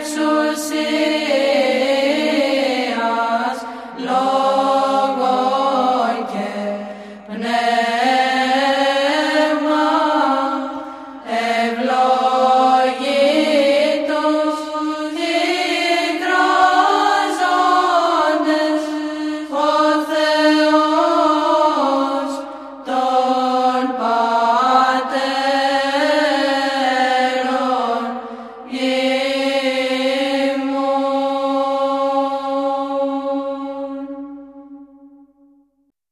exorcist.